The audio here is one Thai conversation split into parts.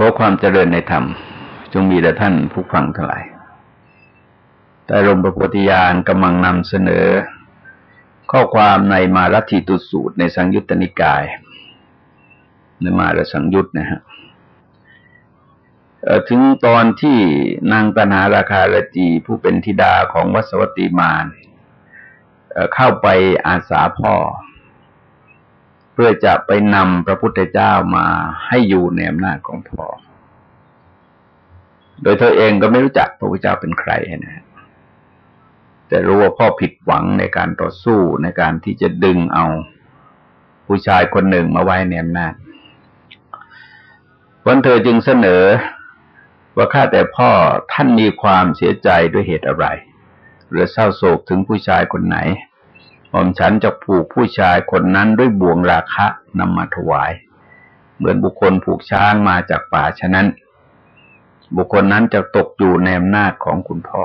ขอความเจริญในธรรม จงมีแด่ท่านผู้ฟังทั้งหลายแต่ลมประพุทธิยานกำลังนำเสนอ ข้อความในมารัติตุสูตรในสังยุตตนิกาย ในมาระสังยุตนะฮะถึงตอนที่นางตนาราคาลจีผู้เป็นธิดาของวัสวติมานเข้าไปอาสาพ่อ พื่อจะไปนำพระพุทธเจ้ามาให้อยู่ในอำนาจของพ่อโดยเธอเองก็ไม่รู้จักพระพุทธเจ้าเป็นใครนะ แต่รู้ว่าพ่อผิดหวังในการต่อสู้ในการที่จะดึงเอาผู้ชายคนหนึ่งมาไว้ในอำนาจวันเธอจึงเสนอว่าข้าแต่พ่อท่านมีความเสียใจด้วยเหตุอะไร หรือเศร้าโศกถึงผู้ชายคนไหน ผมฉันจะผูกผู้ชายคนนั้นด้วยบ่วงราคะนำมาถวาย เหมือนบุคคลผูกช้างมาจากป่าฉะนั้น บุคคลนั้นจะตกอยู่ในอำนาจของคุณพ่อ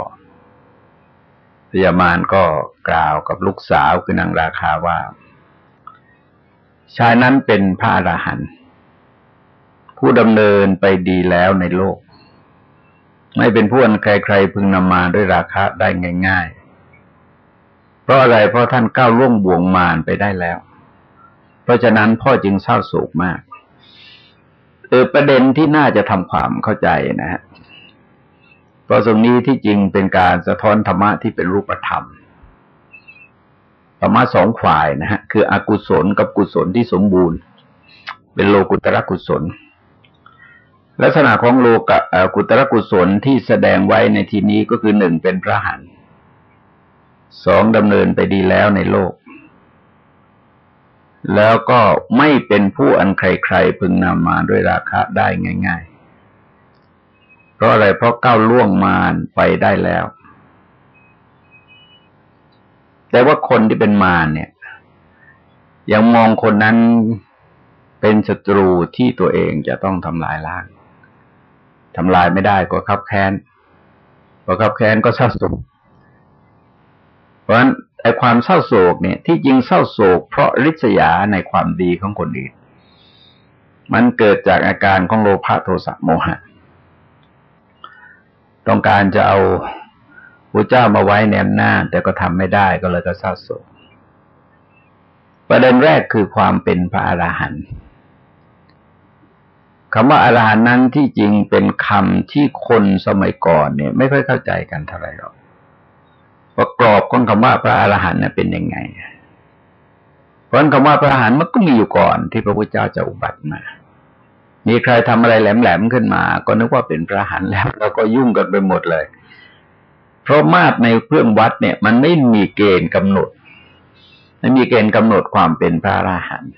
พยามารก็กล่าวกับลูกสาวคือนางราคาว่า ชายนั้นเป็นพระอรหันต์ผู้ดำเนินไปดีแล้วในโลก ไม่เป็นผู้อันใครๆพึงนำมาด้วยราคาได้ง่าย ๆ เพราะอะไรเพราะท่านก้าวล่วงบ่วงมารไปได้แล้ว เพราะฉะนั้นพ่อจึงเศร้าโศกมากเออประเด็นที่น่าจะทำความเข้าใจนะฮะเพราะตรงนี้ที่จริงเป็นการสะท้อนธรรมะที่เป็นรูปธรรมธรรมะสองฝ่ายนะฮะคืออกุศลกับกุศลที่สมบูรณ์ เป็นโลกุตระกุศล ลักษณะของโลกะกุตระกุศลที่แสดงไว้ในที่นี้ก็คือหนึ่งเป็นพระหัน สองดำเนินไปดีแล้วในโลก แล้วก็ไม่เป็นผู้อันใครๆพึงนำมาด้วยราคาได้ง่าย ๆ เพราะอะไรเพราะก้าวล่วงมารไปได้แล้ว แต่ว่าคนที่เป็นมารเนี่ย ยังมองคนนั้นเป็นศัตรูที่ตัวเองจะต้องทำลายล้างทำลายไม่ได้ก็ขับแค้นพอขับแค้นก็เศร้าโศก ราะฉะนั้นไอ้ความเศร้าโศกเนี่ย ที่จริงเศร้าโศก เพราะริษยาในความดีของคนอื่น มันเกิดจากอาการของโลภะโทสะโมหะ ต้องการจะเอาพระเจ้ามาไว้แนมหน้า แต่ก็ทำไม่ได้ก็เลยก็เศร้าโศก ประเด็นแรกคือความเป็นพระอราหันต์คำว่าอรหันต์นั้นที่จริงเป็นคำที่คนสมัยก่อนเนี่ย ไม่ค่อยเข้าใจกันเท่าไหร่หรอก ประกรอบของคำว่าพระอรหันต์เนี่ยเป็นยังไง เพราะคำว่าพระอรหันต์มันก็มีอยู่ก่อนที่พระพุทธเจ้าจะอุบัติมา มีใครทำอะไรแหลมๆขึ้นมา ก็นึกว่าเป็นพระอรหันต์แล้วแล้วก็ยุ่งกันไปหมดเลย เพราะมาตรในเครื่องวัดเนี่ย มันไม่มีเกณฑ์กำหนดไม่มีเกณฑ์กำหนดความเป็นพระอรหันต์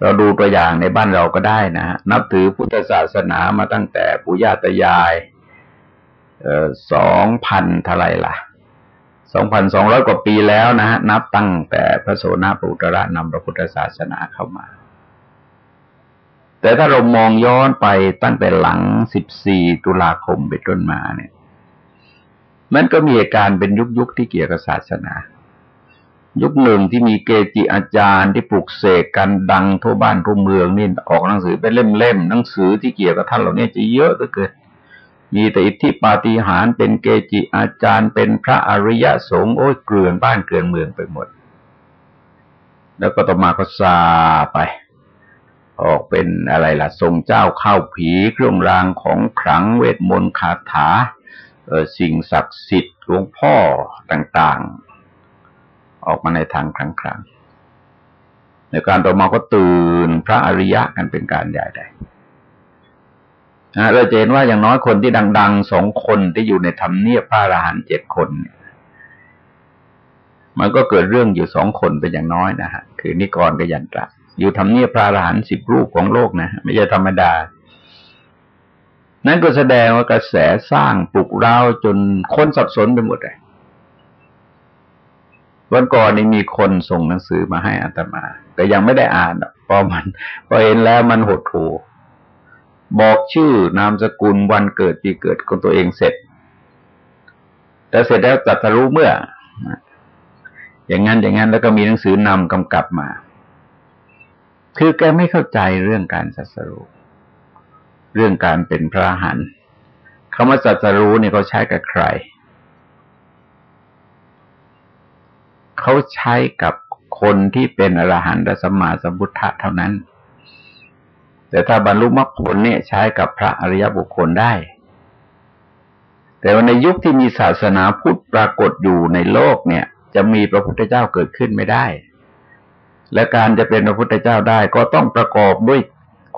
เราดูตัวอย่างในบ้านเราก็ได้นะฮะนับถือพุทธศาสนามาตั้งแต่ปู่ย่าตายาย สองพันเท่าไรล่ะสองพันสองร้อยกว่าปีแล้วนะฮะนับตั้งแต่พระโสนปุตระนำพระพุทธศาสนาเข้ามา แต่ถ้าเรามองย้อนไปตั้งแต่หลังสิบสี่ตุลาคมไปต้นมาเนี่ย มันก็มีเหตุการณ์เป็นยุคๆที่เกี่ยวกับศาสนา ยุคหนึ่งที่มีเกจิอาจารย์ที่ปลุกเสกกันดังทั่วบ้านทั่วเมืองนี่ออกหนังสือเป็นเล่มๆหนังสือที่เกี่ยวกับท่านเหล่านี้จะเยอะเหลือเกิน มีแต่อิทธิปาฏิหาริย์เป็นเกจิอาจารย์เป็นพระอริยสงฆ์โอ้ยเกลื่อนบ้านเกลื่อนเมืองไปหมด แล้วก็ต่อมาก็ซาไป ออกเป็นอะไรล่ะ ทรงเจ้าเข้าผีเครื่องรางของขลังเวทมนต์คาถาสิ่งศักดิ์สิทธิ์หลวงพ่อต่างๆ ออกมาในทางครั้งๆในการต่อมาก็ตื่นพระอริยะกันเป็นการใหญ่ใด เราเห็นว่าอย่างน้อยคนที่ดังๆสองคนที่อยู่ในธรรมเนียบพระอรหันต์เจ็ดคนเนี่ยมันก็เกิดเรื่องอยู่สองคนเป็นอย่างน้อยนะฮะคือนิกรกับยันตระ อยู่ทำเนียบพระอรหันต์สิบรูปของโลกนะไม่ใช่ธรรมดา นั่นก็แสดงว่ากระแสสร้างปลุกเร้าจนคนสับสนไปหมดเลยวันก่อนนี้มีคนส่งหนังสือมาให้อัตมา แต่ยังไม่ได้อ่านพอมันพอเห็นแล้วมันหดหู่ บอกชื่อนามสกุลวันเกิดปีเกิดของตัวเองเสร็จ แต่เสร็จแล้วจัดรู้เมื่อ อย่างนั้นอย่างนั้นแล้วก็มีหนังสือนำกำกับมา คือแกไม่เข้าใจเรื่องการสัสรู้เรื่องการเป็นพระอรหันต์คำว่าสัจรู้เนี่ยเขาใช้กับใคร เขาใช้กับคนที่เป็นอรหันตสมมาสัมพุทธะเท่านั้น แต่ถ้าบรรลุมรรคผลเนี่ยใช้กับพระอริยบุคคลได้ แต่ว่าในยุคที่มีศาสนาพุทธปรากฏอยู่ในโลกเนี่ย จะมีพระพุทธเจ้าเกิดขึ้นไม่ได้ และการจะเป็นพระพุทธเจ้าได้ก็ต้องประกอบด้วย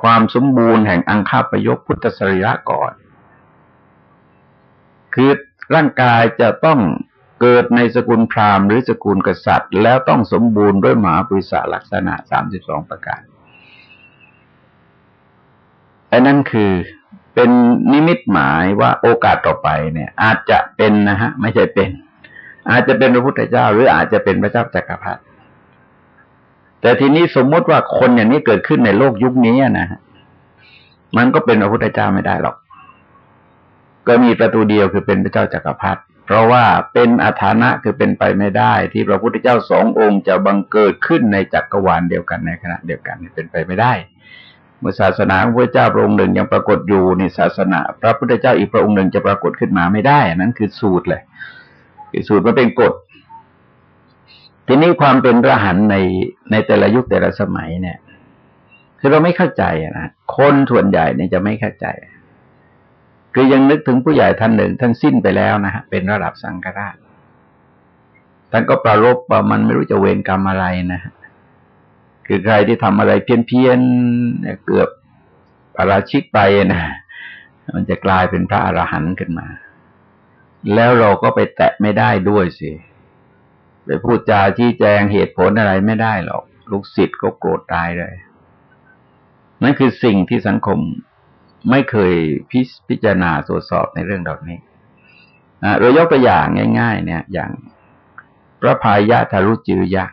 ความสมบูรณ์แห่งอังคาประยกพุทธสรีระก่อน คือร่างกายจะต้องเกิดในสกุลพราหมณ์หรือสกุลกษัตริย์ แล้วต้องสมบูรณ์ด้วยหมาปริศาลักษณะสามสิบสองประการ อันนั้นคือเป็นนิมิตหมายว่าโอกาสต่อไปเนี่ย อาจจะเป็นนะฮะ ไม่ใช่เป็น อาจจะเป็นพระพุทธเจ้า หรืออาจจะเป็นพระเจ้าจักรพรรดิแต่ทีนี้สมมติว่าคนอย่างนี้เกิดขึ้นในโลกยุคนี้นะฮะมันก็เป็นพระพุทธเจ้าไม่ได้หรอก ก็มีประตูเดียวคือเป็นพระเจ้าจักรพรรดิเพราะว่าเป็นอาถานะคือเป็นไปไม่ได้ ที่พระพุทธเจ้าสององค์จะบังเกิดขึ้นในจักรวาลเดียวกันในขณะเดียวกันเป็นไปไม่ได้ เมื่อศาสนาของพระเจ้าพระองค์หนึ่งยังปรากฏอยู่ในศาสนา พระพุทธเจ้าอีกพระองค์หนึ่งจะปรากฏขึ้นมาไม่ได้นั้นคือสูตรเลยคือสูตรมันเป็นกฎ ทีนี้ความเป็นพระหันในในแต่ละยุคแต่ละสมัยเนี่ย คือเราไม่เข้าใจนะคนส่วนใหญ่เนี่ยจะไม่เข้าใจ คือยังนึกถึงผู้ใหญ่ท่านหนึ่งท่านสิ้นไปแล้วนะฮะเป็นระดับสังฆราชท่านก็ประรบว่ามันไม่รู้จะเวรกรรมอะไรนะฮะ คือใครที่ทำอะไรเพี้ยนเพียนเกือบปราชิกไปนะมันจะกลายเป็นพระอรหันต์ขึ้นมา แล้วเราก็ไปแตะไม่ได้ด้วยสิไปพูดจาชี้แจงเหตุผลอะไรไม่ได้หรอก ลูกศิษย์ก็โกรธตายเลยนั่นคือสิ่งที่สังคมไม่เคยพิพจารณาตรวจสอบในเรื่องดอกนี้เรายกตัวอย่างง่าย ๆ เนี่ย อย่างพระพายะทารุจิรยะ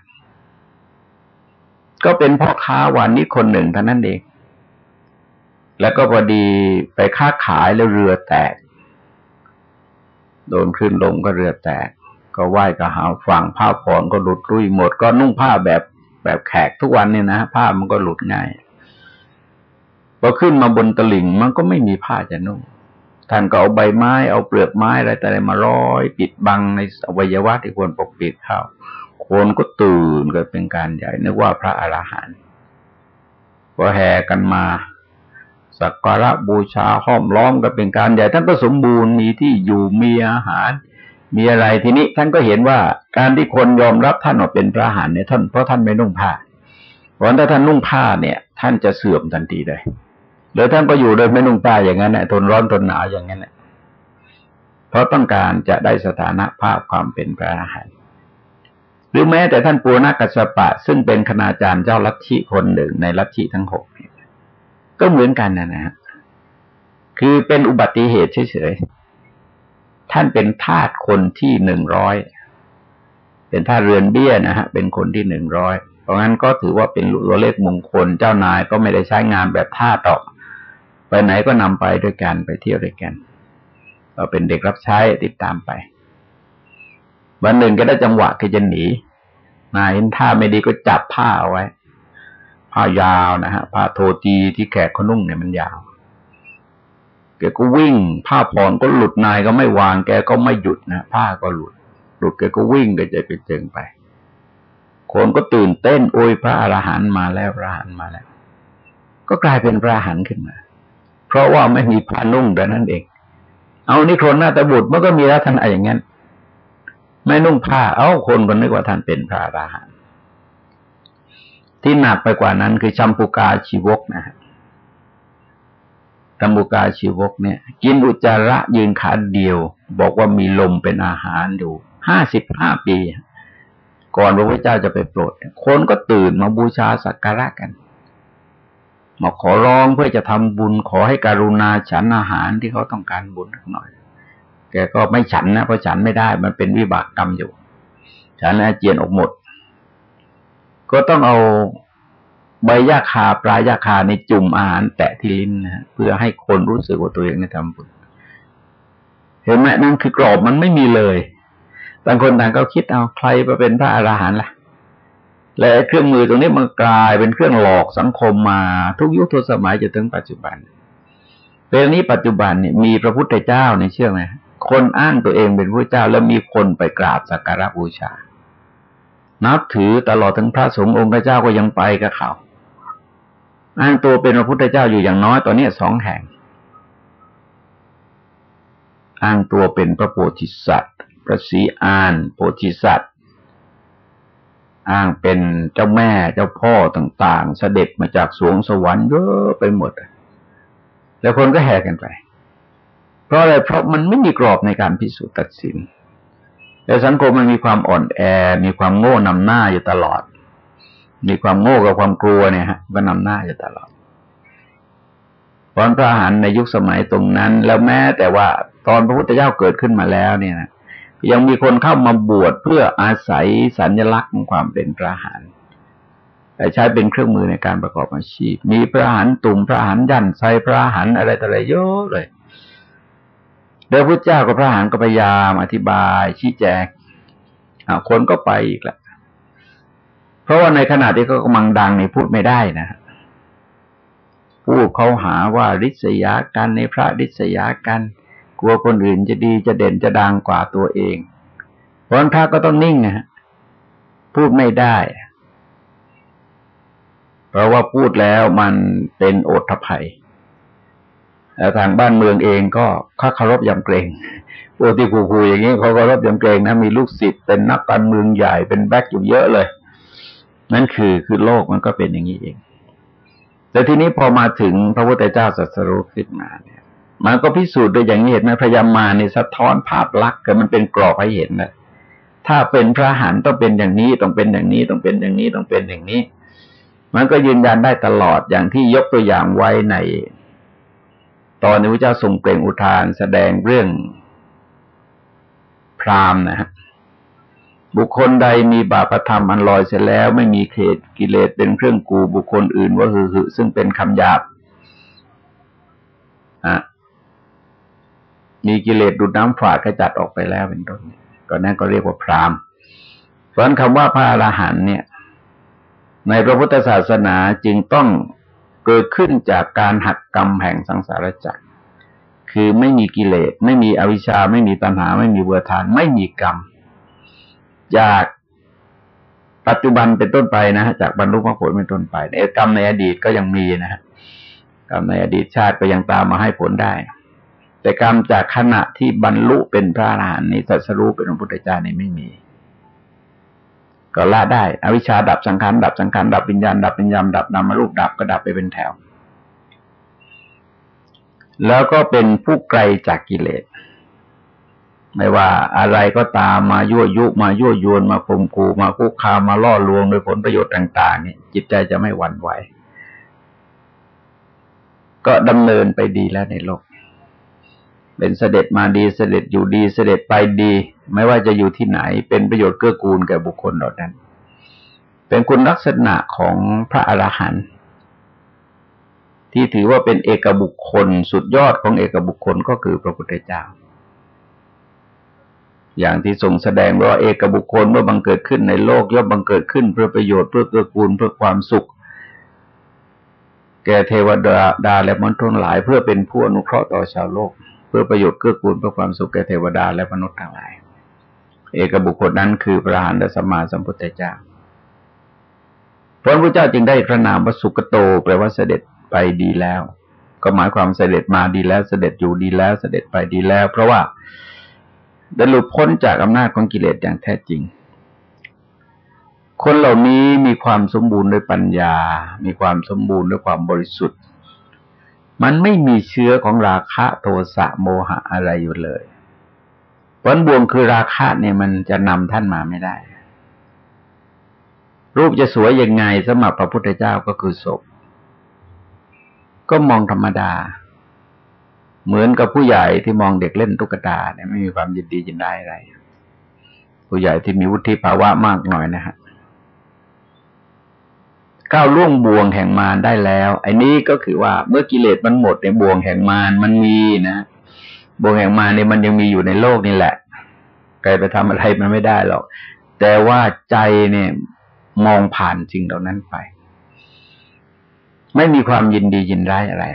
ก็เป็นพ่อค้าวานนี้คนหนึ่งเท่านั้นเอง แล้วก็พอดีไปค้าขายแล้วเรือแตก โดนขึ้นลงก็เรือแตก ก็ไหว้ก็หาฝั่งผ้าผ่อนก็หลุดรุยหมด ก็นุ่งผ้าแบบแบบแขกทุกวันเนี่ยนะผ้ามันก็หลุดง่ายพอขึ้นมาบนตลิ่งมันก็ไม่มีผ้าจะนุ่งท่านก็เอาใบไม้เอาเปลือกไม้อะไรแต่อะไรมาร้อย ปิดบังในอวัยวะที่ควรปกปิดเข้า คนก็ตื่นก็เป็นการใหญ่นึกว่าพระอรหันต์พอแห่กันมา สักการะบูชาห้อมล้อมก็เป็นการใหญ่ท่านก็สมบูรณ์มีที่อยู่มีอาหาร มีอะไรทีนี้ท่านก็เห็นว่าการที่คนยอมรับท่านว่าเป็นพระอรหันต์เนี่ยท่านเพราะท่านไม่นุ่งผ้าเพราะถ้าท่านนุ่งผ้าเนี่ย ท่านจะเสื่อมทันทีเลยหรือท่านก็อยู่โดยไม่นุ่งผ้าอย่างนั้นแหละทนร้อนทนหนาวอย่างนั้นแหละเพราะต้องการจะได้สถานะภาพความเป็นพระอรหันต์ รือแม้แต่ท่านปูนากัสปะ ซึ่งเป็นคณาจารย์เจ้าลัทธิคนหนึ่งในลัทธิทั้งหกก็เหมือนกันนะนะคือเป็นอุบัติเหตุเฉยๆท่านเป็นทาสคนที่หนึ่งร้อยเป็นทาสเรือนเบี้ยนะฮะเป็นคนที่หนึ่งร้อยเพราะงั้นก็ถือว่าเป็นตัวเลขมงคลเจ้านายก็ไม่ได้ใช้งานแบบทาสหรอก ไปไหนก็นำไปด้วยกันไปเที่ยวด้วยกันก็เป็นเด็กรับใช้ติดตามไป วันหนึ่งก็ได้จังหวะคือจะหนีนายเห็นท่าไม่ดีก็จับผ้าเอาไว้ ผ้ายาวนะฮะผ้าโทตีที่แขกเขานุ่งเนี่ยมันยาวแกก็วิ่ง ผ้าผ่อนก็หลุดนายก็ไม่วางแกก็ไม่หยุดนะผ้าก็หลุด หลุดแกก็วิ่งกระจายไปเจิงไป คนก็ตื่นเต้น โอ้ยพระอรหันต์มาแล้วพระอรหันต์มาแล้ว ก็กลายเป็นพระอรหันต์ขึ้นมา เพราะว่าไม่มีผ้านุ่งแต่นั้นเอง เอานิครนหน้าตบุตรมันก็มีลักษณะอย่างนั้น ไม่นุ่งผ้า เอาคนก็นึกว่าท่านเป็นพระอราหันต์ที่หนักไปกว่านั้นคือชัมพูกาชีวกนะฮะชัมพูกาชีวกเนี่ย กินอุจจาระยืนขาเดียว บอกว่ามีลมเป็นอาหารอยู่ห้าสิบห้าปี ก่อนพระพุทธเจ้าจะไปโปรด คนก็ตื่นมาบูชาสักการะกันมาขอร้องเพื่อจะทำบุญขอให้การุณาฉันอาหารที่เขาต้องการบุญหน่อย แกก็ไม่ฉันนะเพราะฉันไม่ได้มันเป็นวิบากกรรมอยู่ ฉันอาเจียนออกหมด ก็ต้องเอาใบยาคาปลายาคาในจุ่มอาหารแตะที่ลิ้นนะเพื่อให้คนรู้สึกว่าตัวเองได้ทำบุญเห็นไหมนั่นคือกรอบมันไม่มีเลยต่างคนต่างก็คิดเอาใครมาเป็นพระอราหันต์ล่ะ และเครื่องมือตรงนี้มันกลายเป็นเครื่องหลอกสังคมมาทุกยุคทุกสมัยจนถึงปัจจุบันเป็นนี้ปัจจุบันเนี่ยมีพระพุทธเจ้าเนี่ยเชื่อไหม คนอ้างตัวเองเป็นพระเจ้า แล้วมีคนไปกราบสักการะบูชา นับถือตลอดทั้งพระสงฆ์องค์พระเจ้าก็ยังไปกับเขา อ้างตัวเป็นพระพุทธเจ้าอยู่อย่างน้อยตอนนี้สองแห่ง อ้างตัวเป็นพระโพธิสัตว์พระศรีอานโพธิสัตว์อ้างเป็นเจ้าแม่เจ้าพ่อต่าง ๆ เสด็จมาจากสวงสวรรค์เยอะไปหมด แล้วคนก็แห่กันไป เพราะอะไรเพราะมันไม่มีกรอบในการพิสูจน์ตัดสิน แต่สังคมมันมีความอ่อนแอ มีความโง่นำหน้าอยู่ตลอด มีความโง่กับความกลัวเนี่ยฮะก็นำหน้าอยู่ตลอดตอนพระหันในยุคสมัยตรงนั้น แล้วแม้แต่ว่าตอนพระพุทธเจ้าเกิดขึ้นมาแล้วเนี่ยนะยังมีคนเข้ามาบวชเพื่ออาศัยสัญลักษณ์ของความเป็นพระหันแต่ใช้เป็นเครื่องมือในการประกอบอาชีพ มีพระหันตุ่มพระหันยันไซพระหันอะไรต่ออะไรเยอะเลย โดยพระเจ้ากับพระหางก็พยายามอธิบาย ชี้แจงคนก็ไปอีกแหละ เพราะว่าในขณะที่เขากำลังดังนี่พูดไม่ได้นะพูดเขาหาว่าริษยากันในพระริษยากัน กลัวคนอื่นจะดีจะเด่นจะดังกว่าตัวเอง เพราะพระก็ต้องนิ่งนะฮะพูดไม่ได้ เพราะว่าพูดแล้วมันเป็นโอทภัย ทางบ้านเมืองเองก็เขาเคารพยำเกรงปกติครูๆอย่างนี้เขาเคารพยำเกรงนะมีลูกศิษย์เป็นนักการเมืองใหญ่เป็นแบ็คอยู่เยอะเลย นั่นคือคือโลกมันก็เป็นอย่างนี้เอง แต่ทีนี้พอมาถึงพระพุทธเจ้าสัสรุขึ้นมาเนี่ย มันก็พิสูจน์โดยอย่างนี้เห็นไหมพยามาในสะท้อนภาพลักษณ์กันมันเป็นกรอบให้เห็นนะถ้าเป็นพระหันต้องเป็นอย่างนี้ต้องเป็นอย่างนี้ต้องเป็นอย่างนี้ต้องเป็นอย่างนี้ มันก็ยืนยันได้ตลอดอย่างที่ยกตัวอย่างไว้ใน ตอนนี้พระเจ้าทรงเปล่งอุทานแสดงเรื่องพรามนะฮะบุคคลใดมีบาปธรรมอันลอยเสร็จแล้วไม่มีเขตกิเลสเป็นเครื่องกูบุคคลอื่นว่าหือหือซึ่งเป็นคำหยาบอะมีกิเลสดูดน้ำฝาดกระจัดออกไปแล้วเป็นต้นก็นั่นก็เรียกว่าพรามเพราะนั้นคำว่าพระอรหันต์เนี่ย ในพระพุทธศาสนาจึงต้อง เกิดขึ้นจากการหักกรรมแห่งสังสารวัฏคือไม่มีกิเลส ไม่มีอวิชชา ไม่มีตัณหา ไม่มีเบื่อทาน ไม่มีกรรม จากปัจจุบันเป็นต้นไปนะฮะจากบรรลุมรรคผลเป็นต้นไปในกรรมในอดีตก็ยังมีนะฮะกรรมในอดีตชาติก็ยังตามมาให้ผลได้ แต่กรรมจากขณะที่บรรลุเป็นพระอรหันต์นี้สัสรู้เป็นพระพุทธเจ้านี่ไม่มี ก็ละได้ อวิชชาดับสังขารดับสังขารดับวิญญาณดับวิญญาณดับนามรูปดับก็ดับไปเป็นแถว แล้วก็เป็นผู้ไกลจากกิเลสไม่ว่าอะไรก็ตามมายั่วยุมายั่วยวนมาข่มขู่มาคุกคามมาล่อลวงโดยผลประโยชน์ต่างๆนี่จิตใจจะไม่หวั่นไหว ก็ดำเนินไปดีแล้วในโลก เป็นเสด็จมาดีเสด็จอยู่ดีเสด็จไปดี ไม่ว่าจะอยู่ที่ไหน เป็นประโยชน์เกื้อกูลแก่บุคคลเหล่านั้น เป็นคุณลักษณะของพระอรหันต์ที่ถือว่าเป็นเอกบุคคลสุดยอดของเอกบุคคลก็คือพระพุทธเจ้า อย่างที่ทรงแสดงว่าเอกบุคคลเมื่อบังเกิดขึ้นในโลกย่อมบังเกิดขึ้นเพื่อประโยชน์เพื่อเกื้อกูลเพื่อความสุข แก่เทวดาและมนุษย์ทั้งหลาย เพื่อเป็นผู้อนุเคราะห์ต่อชาวโลก พื่อประโยชน์เกื้อกูลเพื่อความสุขแก่เทวดาและมนุษย์ทั้งหลาย เอกบุคคลนั้นคือพระหันตสมมาสัมพุทธเจ้าพระพุทธเจ้าจึงได้พระนามวสุกโตแปลว่าเสด็จไปดีแล้ว ก็หมายความเสด็จมาดีแล้ว เสด็จอยู่ดีแล้ว เสด็จไปดีแล้ว เพราะว่าได้หลุดพ้นจากอำนาจของกิเลสอย่างแท้จริง คนเหล่านี้มีความสมบูรณ์ด้วยปัญญา มีความสมบูรณ์ด้วยความบริสุทธิ์ มันไม่มีเชื้อของราคะโทสะโมหะอะไรอยู่เลยผลบวงคือราคะเนี่ยมันจะนำท่านมาไม่ได้ รูปจะสวยยังไงสำหรับพระพุทธเจ้าก็คือศพ ก็มองธรรมดา เหมือนกับผู้ใหญ่ที่มองเด็กเล่นตุ๊กตาเนี่ยไม่มีความยินดียินได้อะไร ผู้ใหญ่ที่มีวุฒิภาวะมากหน่อยนะฮะ ก้าวล่วงบ่วงแห่งมารได้แล้วไอ้นี้ก็คือว่าเมื่อกิเลสมันหมดในบ่วงแห่งมารมันมีนะบ่วงแห่งมาเนี่ยมันยังมีอยู่ในโลกนี่แหละใครไปทำอะไรมันไม่ได้หรอกแต่ว่าใจเนี่ยมองผ่านสิ่งเหล่านั้นไป ไม่มีความยินดียินร้ายอะไร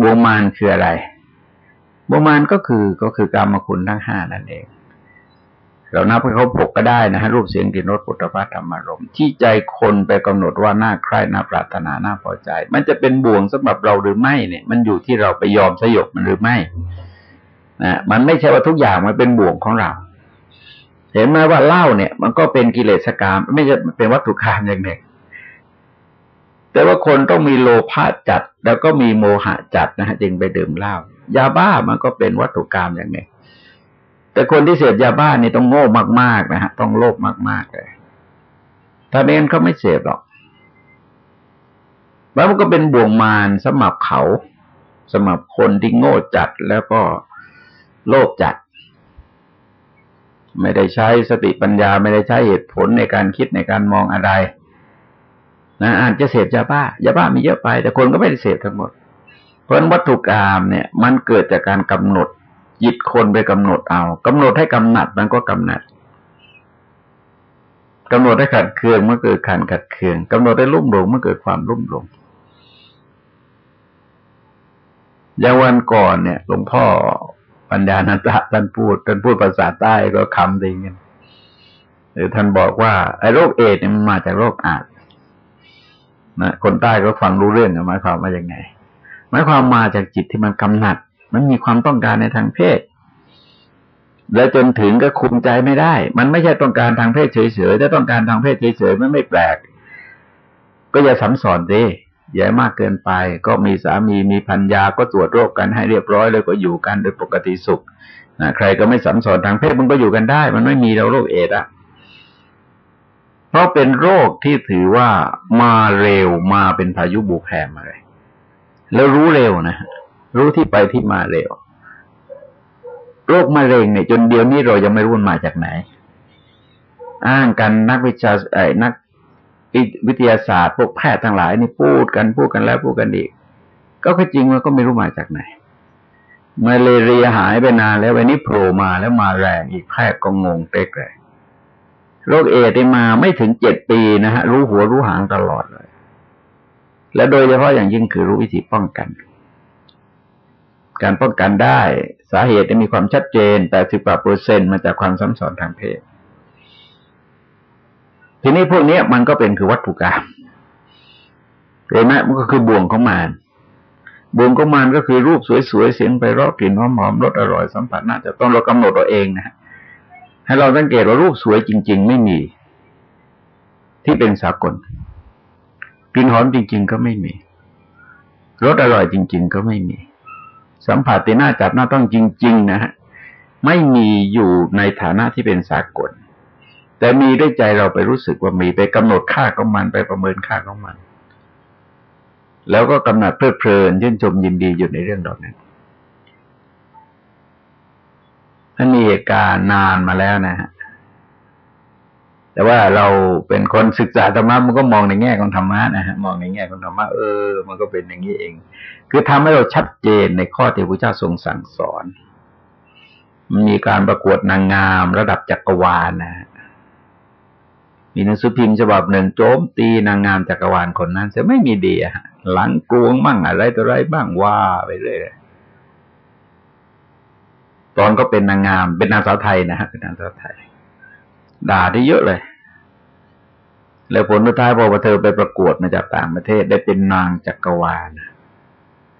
บ่วงมารคืออะไรบ่วงมารก็คือก็คือกรรมคุณทั้งห้านั่นเอง เรานับให้เขาปกก็ได้นะฮะรูปเสียงกลิ่นรสปุถะพัธรรมารมที่ใจคนไปกำหนดว่าน่าใคร่น่าปรารถนาน่าพอใจ มันจะเป็นบ่วงสำหรับเราหรือไม่เนี่ย มันอยู่ที่เราไปยอมสยบมันหรือไม่นะมันไม่ใช่ว่าทุกอย่างมันเป็นบ่วงของเรา เห็นไหมว่าเหล้าเนี่ย มันก็เป็นกิเลสกรรมไม่ใช่เป็นวัตถุกรรมอย่างหนึ่งแต่ว่าคนต้องมีโลภะจัด แล้วก็มีโมหะจัดนะฮะจึงไปดื่มเหล้ายาบ้ามันก็เป็นวัตถุกรรมอย่างหนึ่ง แต่คนที่เสพยาบ้านี่ต้องโง่มากๆนะฮะต้องโลภมากๆเลยถ้าเน้นเขาไม่เสพหรอกแล้วมันก็เป็นบ่วงมารสำหรับเขาสำหรับคนที่โง่จัดแล้วก็โลภจัด ไม่ได้ใช้สติปัญญาไม่ได้ใช้เหตุผลในการคิดในการมองอะไรนะอาจจะเสพยาบ้ายาบ้ามีเยอะไป แต่คนก็ไม่ได้เสพทั้งหมด เพราะวัตถุกรรมเนี่ย มันเกิดจากการกำหนด จิตคนไปกำหนดเอากำหนดให้กำหนัดมันก็กำหนัดกำหนดให้ขัดเคืองเมื่อเกิดขันขัดเคืองกำหนดให้รุ่มหลงเมื่อเกิดความรุ่มหลงอย่างวันก่อนเนี่ยหลวงพ่อปัญญานันตะท่านพูดท่านพูดภาษาใต้ก็คำดีกันหรือท่านบอกว่าไอ้โรคเอดเนี่ยมันมาจากโรคอาดนะคนใต้ก็ฟังรู้เรื่องหมายความว่ายังไงหมายความมาจากจิตที่มันกำหนัด มันมีความต้องการในทางเพศ แล้วจนถึงก็คุมใจไม่ได้ มันไม่ใช่ต้องการทางเพศเฉยๆถ้าต้องการทางเพศเฉยๆมันไม่แปลก ก็อย่าสัมสอนดิอย่ามากเกินไป ก็มีสามีมีพัญญาก็ตรวจโรคกันให้เรียบร้อยแล้วก็อยู่กันโดยปกติสุขนะใครก็ไม่สัมสอนทางเพศมันก็อยู่กันได้ มันไม่มีเราโรคเอดอะเพราะเป็นโรคที่ถือว่ามาเร็วมาเป็นพายุบุกแผ่มาเลยแล้วรู้เร็วนะ รู้ที่ไปที่มาเร็ว โรคมะเร็งเนี่ยจนเดียวนี้เรายังไม่รู้มันมาจากไหน อ้างกันนักวิชาไอ้นักวิทยาศาสตร์พวกแพทย์ทั้งหลายนี่พูดกันพูดกันแล้วพูดกันอีก ก็คือจริงมันก็ไม่รู้มาจากไหนมาเลเรียหายไปนานแล้ววันนี้โผล่มาแล้วมาแรงอีกแพทย์ก็งงเต็กเลยโรคเอดส์มาไม่ถึงเจ็ดปีนะฮะ รู้หัวรู้หางตลอดเลย และโดยเฉพาะอย่างยิ่งคือรู้วิธีป้องกัน การป้องกันได้ สาเหตุจะมีความชัดเจน แต่สิบกว่าเปอร์เซ็นต์มาจากความซ้ำซ้อนทางเพศ ทีนี้พวกนี้มันก็เป็นคือวัตถุกรรมเห็นไหมมันก็คือบ่วงของมันบ่วงของมันก็คือรูปสวยๆ เสียงไปรอกลิ่นหอมๆรสอร่อยสัมผัสน่าจะต้องเรากำหนดตัวเองนะให้เราสังเกตว่ารูปสวยจริง ๆ ไม่มี ที่เป็นสากลกลิ่นหอมจริง ๆ ก็ไม่มีรสอร่อยจริง ๆ ก็ไม่มี สัมผัสที่น่าจับน่าต้องจริง ๆ นะฮะไม่มีอยู่ในฐานะที่เป็นสากล แต่มีด้วยใจเราไปรู้สึกว่ามีไปกำหนดค่าของมันไปประเมินค่าของมัน แล้วก็กำหนัดเพลิดเพลินยื่นชมยินดีอยู่ในเรื่องดอกนั้นท่านมีเหตุการณ์นานมาแล้วนะฮะ แต่ว่าเราเป็นคนศึกษาธรรมะมันก็มองในแง่ของธรรมะนะฮะมองในแง่ของธรรมะเออ มันก็เป็นอย่างนี้เอง คือทำให้เราชัดเจนในข้อที่พระเจ้าทรงสั่งสอนมันมีการประกวดนางงามระดับจักรวาลนะมีหนังสือพิมพ์ฉบับหนึ่งโจมตีนางงามจักรวาลคนนั้นจะไม่มีดีอะหลังกลวงบ้างอะไรต่ออะไรบ้างว่าไปเรื่อยตอนก็เป็นนางงามเป็นนางสาวไทยนะฮะเป็นนางสาวไทยด่าได้เยอะเลย แล้วผลสุดท้ายพอเธอไปประกวดมาจากต่างประเทศได้เป็นนางจักรวาล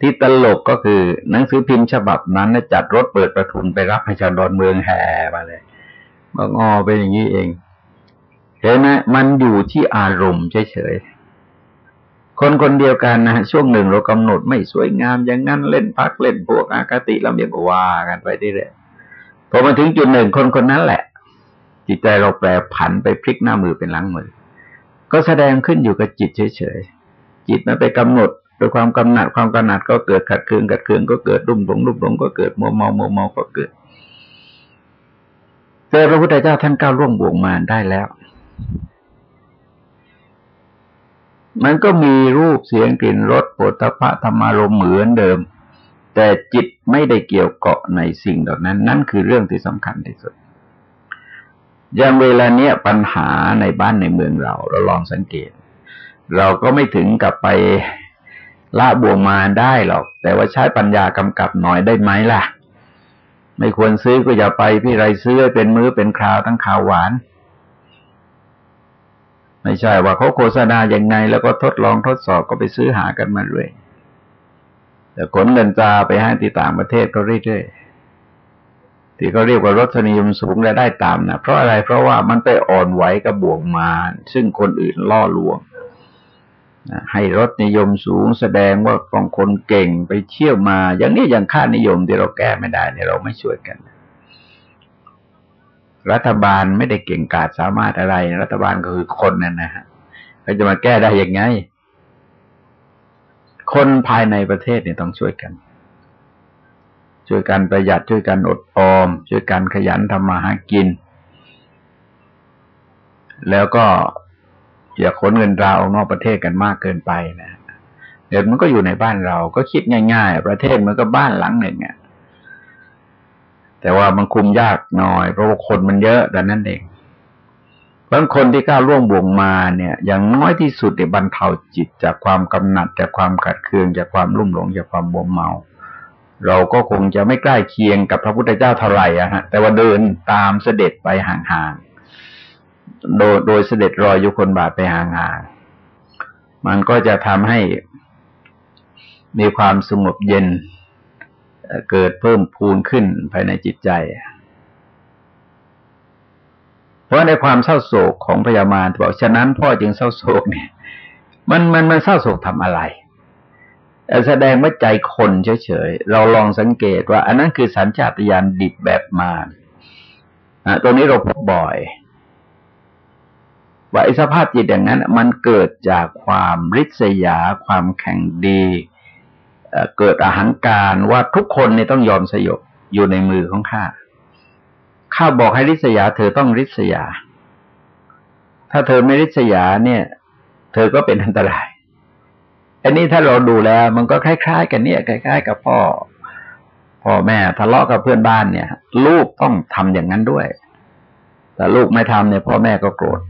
ที่ตลกก็คือหนังสือพิมพ์ฉบับนั้นจัดรถเปิดประทุนไปรับให้ชาวดอนเมืองแห่มาเลยบางออเป็นอย่างนี้เองเห็นไหมมันอยู่ที่อารมณ์เฉยๆคนคนเดียวกันนะช่วงหนึ่งเรากำหนดไม่สวยงามอย่างนั้นเล่นพักเล่นพวกอากติลำเบียงว่ากันไปที่เรื่อยพอมาถึงจุดหนึ่งคนคนนั้นแหละ จิตใจเราแปรผันไปพลิกหน้ามือเป็นหลังมือ ก็แสดงขึ้นอยู่กับจิตเฉยๆจิตมันไปกำหนดโดยความกำหนัดความกำหนัดก็เกิดขัดเคืองขัดเคืองก็เกิดรุ่มหลงรุ่มหลงก็เกิดมัวเมามัวเมาก็เกิดแต่พระพุทธเจ้าท่านก้าวล่วงบ่วงมารได้แล้ว มันก็มีรูปเสียงกลิ่นรสโผฏฐะธรรมารมเหมือนเดิม แต่จิตไม่ได้เกี่ยวเกาะในสิ่งเหล่านั้น นั่นคือเรื่องที่สำคัญที่สุด อย่างเวลาเนี้ยปัญหาในบ้านในเมืองเรา เราลองสังเกต เราก็ไม่ถึงกับไปละบวงมาได้หรอก แต่ว่าใช้ปัญญากำกับหน่อยได้ไหมล่ะ ไม่ควรซื้อก็อย่าไปพี่ไรซื้อเป็นมื้อเป็นคราวทั้งข่าวหวาน ไม่ใช่ว่าเขาโฆษณาอย่างไง แล้วก็ทดลองทดสอบก็ไปซื้อหากันมาเรื่อยแต่ขนเงินตาไปให้ที่ต่างประเทศก็เรื่อยๆ ที่เขาเรียกว่ารสนิยมสูงและได้ตามนะเพราะอะไรเพราะว่ามันไปอ่อนไหวกับบ่วงมารซึ่งคนอื่นล่อลวงให้รสนิยมสูงแสดงว่าของคนเก่งไปเที่ยวมา อย่างนี้อย่างค่านิยมที่เราแก้ไม่ได้เนี่ยเราไม่ช่วยกัน รัฐบาลไม่ได้เก่งกาจสามารถอะไร รัฐบาลก็คือคนนั่นนะฮะเขาจะมาแก้ได้ยังไง คนภายในประเทศเนี่ยต้องช่วยกัน ช่วยกันประหยัดช่วยกันอดออม ช่วยกันขยันทำมาหากิน แล้วก็อย่าขนเงินราออกนอกประเทศกันมากเกินไปนะเดี๋ยวมันก็อยู่ในบ้านเรา ก็คิดง่ายๆ ประเทศมันก็บ้านหลังหนึ่งอะแต่ว่ามันคุมยากหน่อย เพราะว่าคนมันเยอะแต่นั้นเองบางคนที่ก้าวล่วงบ่วงมาเนี่ย อย่างน้อยที่สุดเนี่ยบรรเทาจิตจากความกำหนัดจากความขัดเคืองจากความรุ่มหลงจากความบวมเมา เราก็คงจะไม่ใกล้เคียงกับพระพุทธเจ้าเท่าไหร่อะฮะ แต่ว่าเดินตามเสด็จไปห่างโดยโดยเสด็จรอยยุคนบาทไปห่างๆ มันก็จะทำให้มีความสงบเย็นเกิดเพิ่มพูนขึ้นภายในจิตใจ เพราะในความเศร้าโศกของพญามารบอกฉะนั้นพ่อจึงเศร้าโศกเนี่ย มันมันมันเศร้าโศกทำอะไร แสดงว่าใจคนเฉยๆ เราลองสังเกตว่า อันนั้นคือสัญชาตญาณดิบแบบมารตรงนี้เราพบบ่อย ว่าไอ้สภาพจิตอย่างนั้น มันเกิดจากความริษยา ความแข่งดี เกิดอาหารการว่าทุกคนเนี่ยต้องยอมสยบอยู่ในมือของข้า ข้าบอกให้ริษยา เธอต้องริษยา ถ้าเธอไม่ริษยาเนี่ย เธอก็เป็นอันตราย อันนี้ถ้าเราดูแล้ว มันก็คล้าย ๆ กันเนี่ยคล้าย ๆ กับพ่อพ่อแม่ทะเลาะกับเพื่อนบ้านเนี่ย ลูกต้องทำอย่างนั้นด้วย แต่ลูกไม่ทำเนี่ยพ่อแม่ก็โกรธ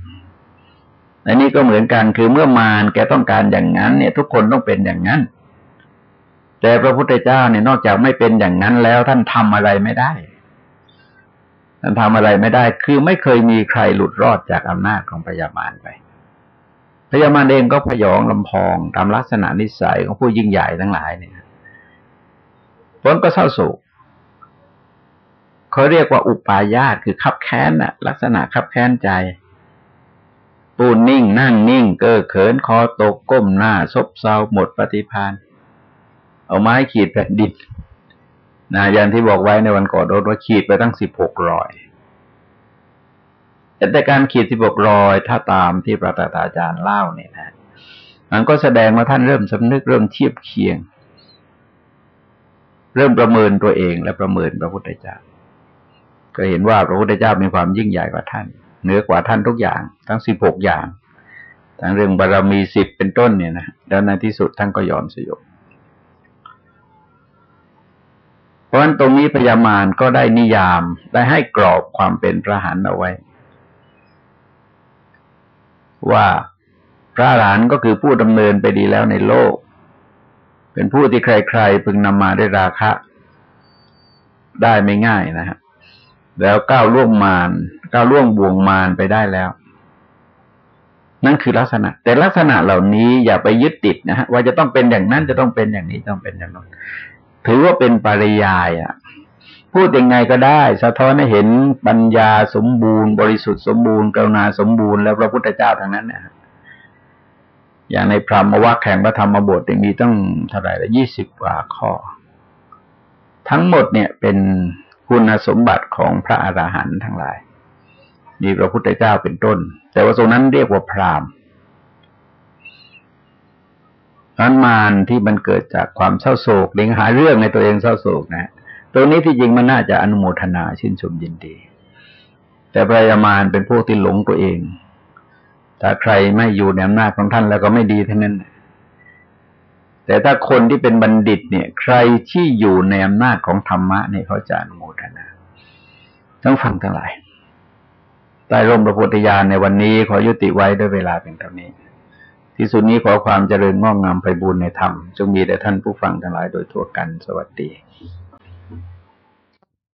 อันนี้ก็เหมือนกันคือเมื่อมารแกต้องการอย่างนั้น เนี่ย ทุกคนต้องเป็นอย่างนั้น แต่พระพุทธเจ้าเนี่ยนอกจากไม่เป็นอย่างนั้นแล้วท่านทำอะไรไม่ได้ ท่านทำอะไรไม่ได้ คือไม่เคยมีใครหลุดรอดจากอำนาจของพยามารไป พยามารเองก็พยองลำพองตามลักษณะนิสัยของผู้ยิ่งใหญ่ทั้งหลายเนี่ยผลก็เศร้าโศกเขาเรียกว่าอุปายาตคือขับแค้นน่ะ ลักษณะขับแค้นใจปูนนิ่งนั่งนิ่ง เก้อเขินคอตกก้มหน้า ซบเซาหมดปฏิพานเอาไม้ขีดแผ่นดินนะอย่างที่บอกไว้ในวันก่อนเราขีดไปตั้งสิบหกรอย แต่การขีดสิบหกรอยถ้าตามที่พระตาอาจารย์เล่าเนี่ยนะมันก็แสดงว่าท่านเริ่มสำนึกเริ่มเทียบเคียง เริ่มประเมินตัวเองและประเมินพระพุทธเจ้า ก็เห็นว่าพระพุทธเจ้ามีความยิ่งใหญ่กว่าท่านเหนือกว่าท่านทุกอย่าง ทั้งสิบหกอย่างทั้งเรื่องบารรมีสิบเป็นต้นเนี่ยนะแล้วในที่สุดท่านก็ยอมสยบเพราะฉะนั้นตรงนี้พญามารก็ได้นิยามได้ให้กรอบความเป็นพระหันเอาไว้ ว่าพระหลานก็คือผู้ดำเนินไปดีแล้วในโลก เป็นผู้ที่ใครๆพึงนำมาได้ราคะ ได้ไม่ง่ายนะฮะแล้วก้าวล่วงมารก้าวล่วงบ่วงมารไปได้แล้ว นั่นคือลักษณะ แต่ลักษณะเหล่านี้อย่าไปยึดติดนะฮะว่าจะต้องเป็นอย่างนั้นจะต้องเป็นอย่างนี้ต้องเป็นอย่างนั้นถือว่าเป็นปริยายอะ พูดยังไงก็ได้ สะท้อนให้เห็นปัญญาสมบูรณ์ บริสุทธิ์สมบูรณ์กรุณาสมบูรณ์แล้วพระพุทธเจ้าทั้งนั้นเนี่ยอย่างในพรหมวัคแข่งพระธรรมบทมีตั้งเท่าไหร่ละยี่สิบกว่าข้อ ทั้งหมดเนี่ยเป็นคุณสมบัติของพระอราหันต์ทั้งหลาย มีพระพุทธเจ้าเป็นต้น แต่ว่าตรงนั้นเรียกว่าพรามนั้นมารที่มันเกิดจากความเศร้าโศกเลี้ยงหาเรื่องในตัวเองเศร้าโศกนะ ตรงนี้ที่จริงมันน่าจะอนุโมทนาชื่นชมยินดี แต่พระยามารเป็นพวกที่หลงตัวเอง ถ้าใครไม่อยู่ในอำนาจของท่านแล้วก็ไม่ดีเทั้งนั้น แต่ถ้าคนที่เป็นบัณฑิตเนี่ย ใครที่อยู่ในอำนาจของธรรมะเนี่ยเขาจะอนุโมทนาทั้งฟังทั้งหลายใต้ร่มพระพุทธญาณในวันนี้ขอยุติไว้ด้วยเวลาเป็นเท่านี้ ที่สุดนี้ขอความเจริญงอกงามไปบูรณนธรรม จงมีแด่ท่านผู้ฟังทั้งหลายโดยทั่วกันสวัสดี